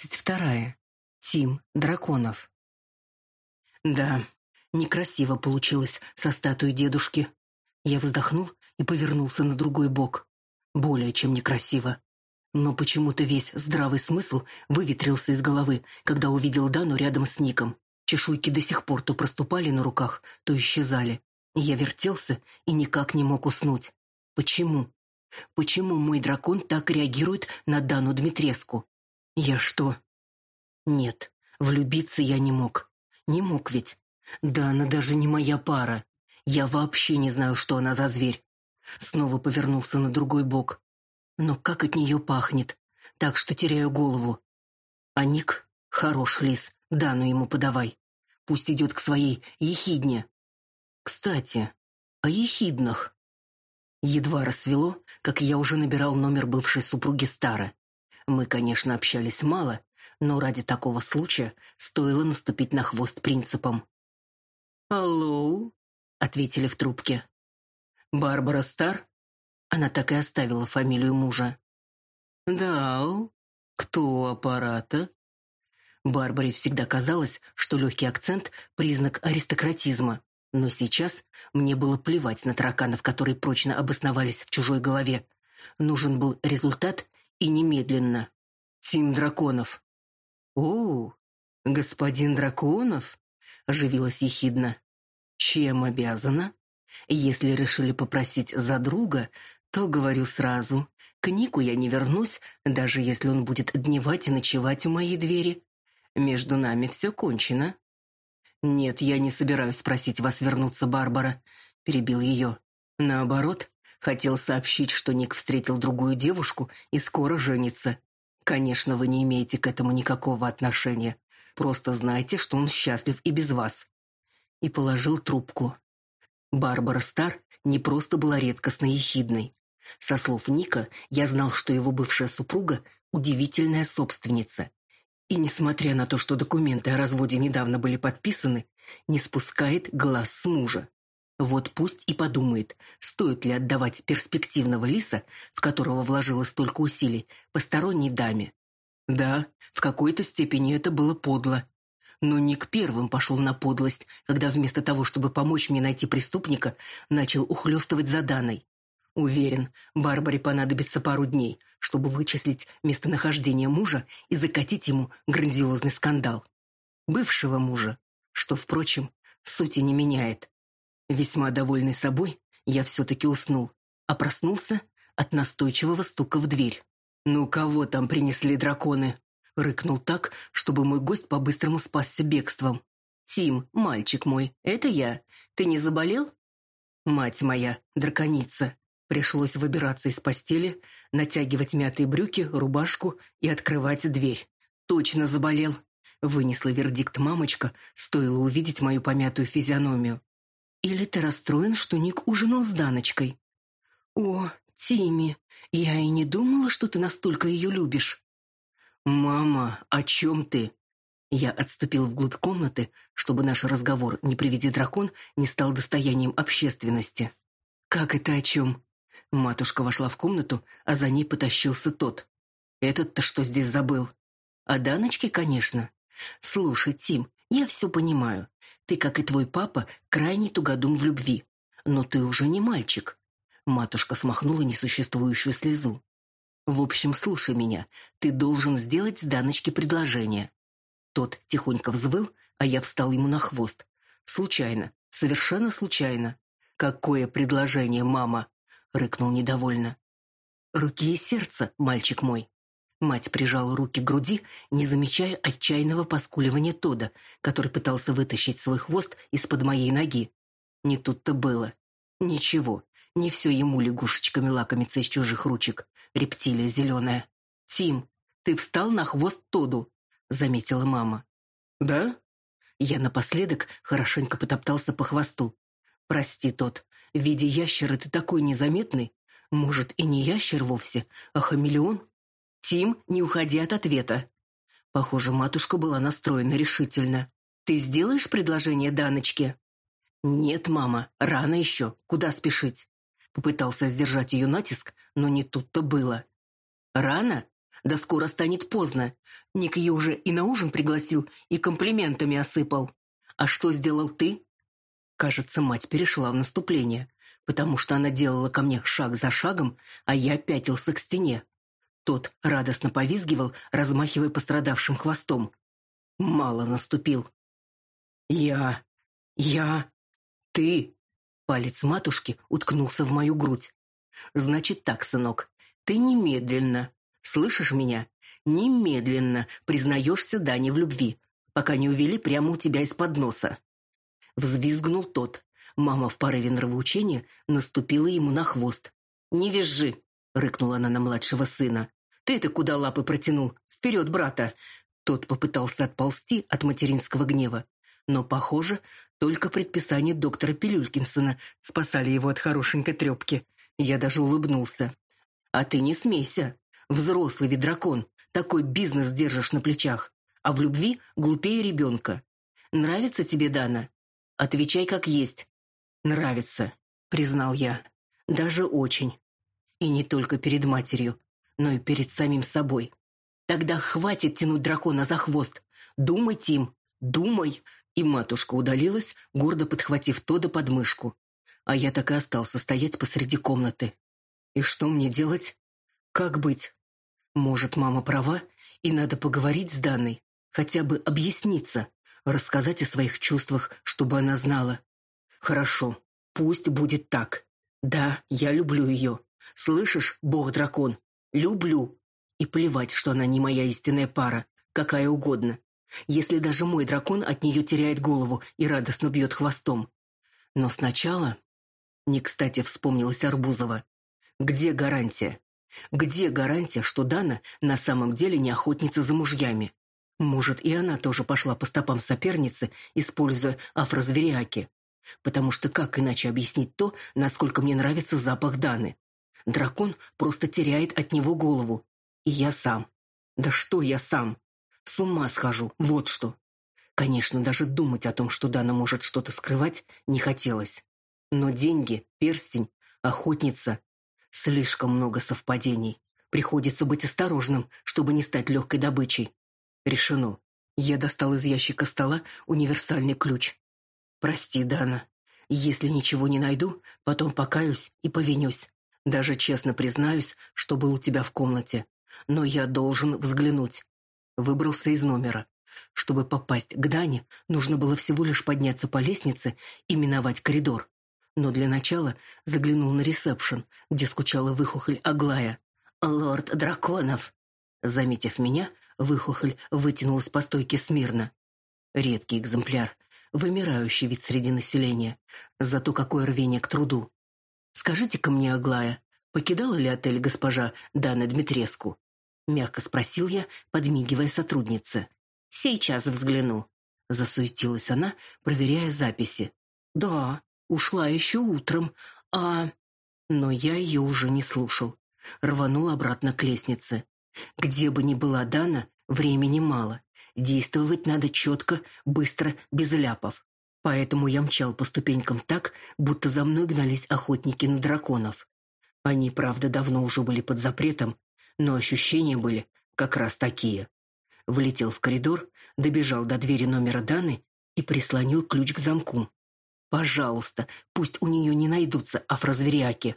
Тридцать вторая. Тим Драконов. Да, некрасиво получилось со статуей дедушки. Я вздохнул и повернулся на другой бок. Более чем некрасиво. Но почему-то весь здравый смысл выветрился из головы, когда увидел Дану рядом с Ником. Чешуйки до сих пор то проступали на руках, то исчезали. Я вертелся и никак не мог уснуть. Почему? Почему мой дракон так реагирует на Дану Дмитреску? Я что? Нет, влюбиться я не мог. Не мог ведь. Да она даже не моя пара. Я вообще не знаю, что она за зверь. Снова повернулся на другой бок. Но как от нее пахнет. Так что теряю голову. А Ник хорош лис, Дану ему подавай. Пусть идет к своей ехидне. Кстати, о ехиднах. Едва рассвело, как я уже набирал номер бывшей супруги Стара. Мы, конечно, общались мало, но ради такого случая стоило наступить на хвост принципам. «Алло?» — ответили в трубке. «Барбара Стар?» Она так и оставила фамилию мужа. «Да, кто аппарата?» Барбаре всегда казалось, что легкий акцент — признак аристократизма. Но сейчас мне было плевать на тараканов, которые прочно обосновались в чужой голове. Нужен был результат и немедленно. Тим Драконов. «О, господин Драконов?» — оживилась ехидно. «Чем обязана? Если решили попросить за друга, то говорю сразу. К Нику я не вернусь, даже если он будет дневать и ночевать у моей двери. Между нами все кончено». «Нет, я не собираюсь просить вас вернуться, Барбара», — перебил ее. «Наоборот, хотел сообщить, что Ник встретил другую девушку и скоро женится. Конечно, вы не имеете к этому никакого отношения. Просто знайте, что он счастлив и без вас». И положил трубку. Барбара Стар не просто была редкостно ехидной. Со слов Ника я знал, что его бывшая супруга – удивительная собственница. И несмотря на то, что документы о разводе недавно были подписаны, не спускает глаз с мужа. Вот пусть и подумает, стоит ли отдавать перспективного лиса, в которого вложила столько усилий, посторонней даме. Да, в какой-то степени это было подло. Но Ник первым пошел на подлость, когда вместо того, чтобы помочь мне найти преступника, начал ухлёстывать за Даной. Уверен, Барбаре понадобится пару дней, чтобы вычислить местонахождение мужа и закатить ему грандиозный скандал. Бывшего мужа, что, впрочем, сути не меняет. Весьма довольный собой, я все-таки уснул, а проснулся от настойчивого стука в дверь. «Ну, кого там принесли драконы?» Рыкнул так, чтобы мой гость по-быстрому спасся бегством. «Тим, мальчик мой, это я. Ты не заболел?» «Мать моя, драконица!» Пришлось выбираться из постели, натягивать мятые брюки, рубашку и открывать дверь. «Точно заболел!» Вынесла вердикт мамочка, стоило увидеть мою помятую физиономию. Или ты расстроен, что Ник ужинал с Даночкой? О, Тими, я и не думала, что ты настолько ее любишь. Мама, о чем ты? Я отступил вглубь комнаты, чтобы наш разговор, не приведи дракон, не стал достоянием общественности. Как это о чем? Матушка вошла в комнату, а за ней потащился тот. Этот-то что здесь забыл? О Даночке, конечно. Слушай, Тим, я все понимаю. Ты, как и твой папа, крайне тугодум в любви. Но ты уже не мальчик. Матушка смахнула несуществующую слезу. В общем, слушай меня. Ты должен сделать с Даночке предложение. Тот тихонько взвыл, а я встал ему на хвост. Случайно, совершенно случайно. Какое предложение, мама? рыкнул недовольно. Руки и сердце, мальчик мой. Мать прижала руки к груди, не замечая отчаянного поскуливания Тода, который пытался вытащить свой хвост из-под моей ноги. Не тут-то было. Ничего, не все ему лягушечками лакомиться из чужих ручек, рептилия зеленая. «Тим, ты встал на хвост Тоду», — заметила мама. «Да?» Я напоследок хорошенько потоптался по хвосту. «Прости, тот, в виде ящера ты такой незаметный. Может, и не ящер вовсе, а хамелеон?» Тим, не уходи от ответа. Похоже, матушка была настроена решительно. Ты сделаешь предложение Даночке? Нет, мама, рано еще. Куда спешить? Попытался сдержать ее натиск, но не тут-то было. Рано? Да скоро станет поздно. Ник ее уже и на ужин пригласил, и комплиментами осыпал. А что сделал ты? Кажется, мать перешла в наступление, потому что она делала ко мне шаг за шагом, а я пятился к стене. Тот радостно повизгивал, размахивая пострадавшим хвостом. Мало наступил. Я... я... ты... Палец матушки уткнулся в мою грудь. Значит так, сынок, ты немедленно, слышишь меня? Немедленно признаешься Дане в любви, пока не увели прямо у тебя из-под носа. Взвизгнул тот. Мама в порыве нравоучения наступила ему на хвост. «Не визжи!» — рыкнула она на младшего сына. «Ты-то куда лапы протянул? Вперед, брата!» Тот попытался отползти от материнского гнева. Но, похоже, только предписания доктора Пилюлькинсона спасали его от хорошенькой трепки. Я даже улыбнулся. «А ты не смейся. Взрослый ведь дракон. Такой бизнес держишь на плечах. А в любви глупее ребенка. Нравится тебе Дана? Отвечай как есть. Нравится, признал я. Даже очень. И не только перед матерью, но и перед самим собой. Тогда хватит тянуть дракона за хвост. Думай, Тим, думай. И матушка удалилась, гордо подхватив Тода под мышку а я так и остался стоять посреди комнаты. И что мне делать? Как быть? Может, мама права, и надо поговорить с Данной, хотя бы объясниться, рассказать о своих чувствах, чтобы она знала. Хорошо, пусть будет так. Да, я люблю ее. Слышишь, бог-дракон? Люблю. И плевать, что она не моя истинная пара, какая угодно. Если даже мой дракон от нее теряет голову и радостно бьет хвостом. Но сначала не кстати вспомнилась Арбузова. Где гарантия? Где гарантия, что Дана на самом деле не охотница за мужьями? Может, и она тоже пошла по стопам соперницы, используя афрозвериаки. Потому что как иначе объяснить то, насколько мне нравится запах Даны? Дракон просто теряет от него голову. И я сам. Да что я сам? С ума схожу, вот что. Конечно, даже думать о том, что Дана может что-то скрывать, не хотелось. Но деньги, перстень, охотница — слишком много совпадений. Приходится быть осторожным, чтобы не стать легкой добычей. Решено. Я достал из ящика стола универсальный ключ. Прости, Дана. Если ничего не найду, потом покаюсь и повинюсь. Даже честно признаюсь, что был у тебя в комнате. Но я должен взглянуть. Выбрался из номера. Чтобы попасть к Дане, нужно было всего лишь подняться по лестнице и миновать коридор но для начала заглянул на ресепшн, где скучала выхухоль Аглая. «Лорд Драконов!» Заметив меня, выхухоль вытянулась по стойке смирно. Редкий экземпляр, вымирающий вид среди населения. Зато какое рвение к труду. «Скажите-ка мне, Аглая, покидала ли отель госпожа Дана Дмитреску?» Мягко спросил я, подмигивая сотруднице. «Сейчас взгляну». Засуетилась она, проверяя записи. «Да, Ушла еще утром, а... Но я ее уже не слушал. Рванул обратно к лестнице. Где бы ни была Дана, времени мало. Действовать надо четко, быстро, без ляпов. Поэтому я мчал по ступенькам так, будто за мной гнались охотники на драконов. Они, правда, давно уже были под запретом, но ощущения были как раз такие. Влетел в коридор, добежал до двери номера Даны и прислонил ключ к замку. Пожалуйста, пусть у нее не найдутся афрозверяки.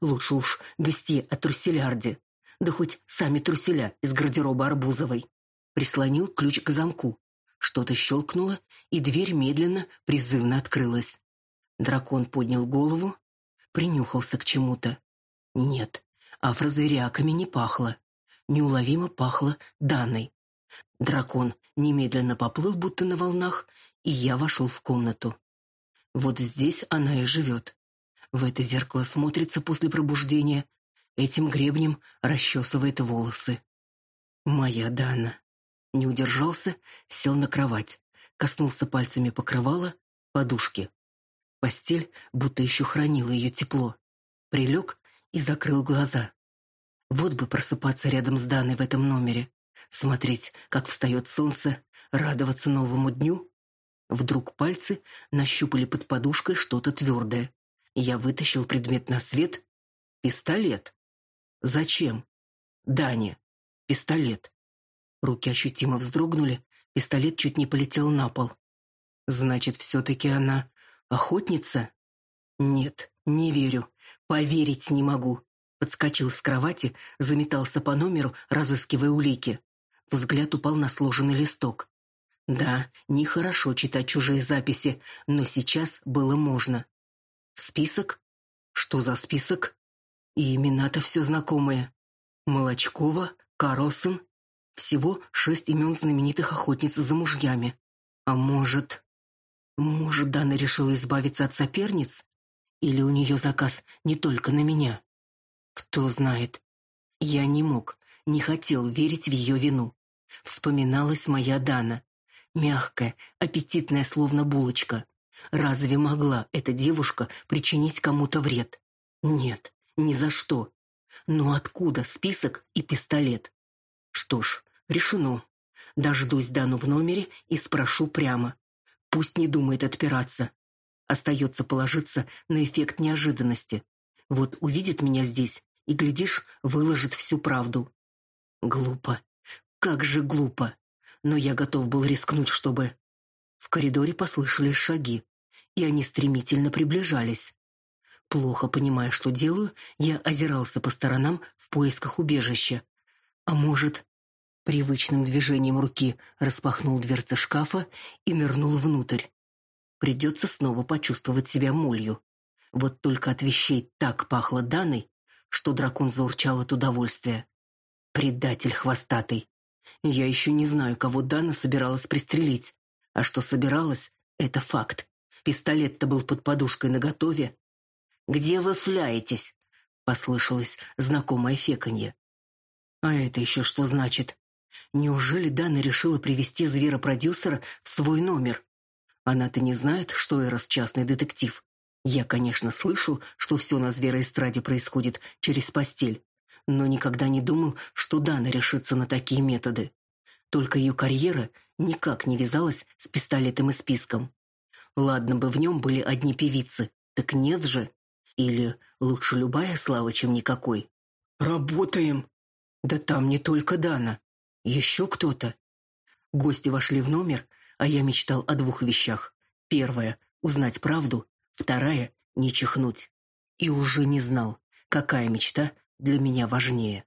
Лучше уж вести о труселярде. Да хоть сами труселя из гардероба Арбузовой. Прислонил ключ к замку. Что-то щелкнуло, и дверь медленно, призывно открылась. Дракон поднял голову, принюхался к чему-то. Нет, афрозверяками не пахло. Неуловимо пахло Даной. Дракон немедленно поплыл, будто на волнах, и я вошел в комнату. Вот здесь она и живет. В это зеркало смотрится после пробуждения, этим гребнем расчесывает волосы. Моя Дана. Не удержался, сел на кровать, коснулся пальцами покрывала, подушки. Постель будто еще хранила ее тепло. Прилег и закрыл глаза. Вот бы просыпаться рядом с Даной в этом номере, смотреть, как встает солнце, радоваться новому дню Вдруг пальцы нащупали под подушкой что-то твердое. Я вытащил предмет на свет. Пистолет. Зачем? Даня. пистолет. Руки ощутимо вздрогнули, пистолет чуть не полетел на пол. Значит, все-таки она охотница? Нет, не верю. Поверить не могу. Подскочил с кровати, заметался по номеру, разыскивая улики. Взгляд упал на сложенный листок. Да, нехорошо читать чужие записи, но сейчас было можно. Список? Что за список? И имена-то все знакомые. Молочкова, Карлсон. Всего шесть имен знаменитых охотниц за мужьями. А может... Может, Дана решила избавиться от соперниц? Или у нее заказ не только на меня? Кто знает. Я не мог, не хотел верить в ее вину. Вспоминалась моя Дана. Мягкая, аппетитная, словно булочка. Разве могла эта девушка причинить кому-то вред? Нет, ни за что. Но откуда список и пистолет? Что ж, решено. Дождусь Дану в номере и спрошу прямо. Пусть не думает отпираться. Остается положиться на эффект неожиданности. Вот увидит меня здесь и, глядишь, выложит всю правду. Глупо. Как же глупо. Но я готов был рискнуть, чтобы... В коридоре послышались шаги и они стремительно приближались. Плохо понимая, что делаю, я озирался по сторонам в поисках убежища. А может, привычным движением руки распахнул дверцы шкафа и нырнул внутрь. Придется снова почувствовать себя молью. Вот только от вещей так пахло Даной, что дракон заурчал от удовольствия. Предатель хвостатый. Я еще не знаю, кого Дана собиралась пристрелить. А что собиралась, это факт. Пистолет-то был под подушкой наготове. «Где вы фляетесь?» — послышалось знакомое феканье. «А это еще что значит? Неужели Дана решила привести зверопродюсера в свой номер? Она-то не знает, что Эрос частный детектив. Я, конечно, слышал, что все на звероэстраде происходит через постель, но никогда не думал, что Дана решится на такие методы. Только ее карьера никак не вязалась с пистолетом и списком. Ладно бы в нем были одни певицы, так нет же. Или лучше любая слава, чем никакой. Работаем. Да там не только Дана. Еще кто-то. Гости вошли в номер, а я мечтал о двух вещах. Первая — узнать правду. Вторая — не чихнуть. И уже не знал, какая мечта для меня важнее.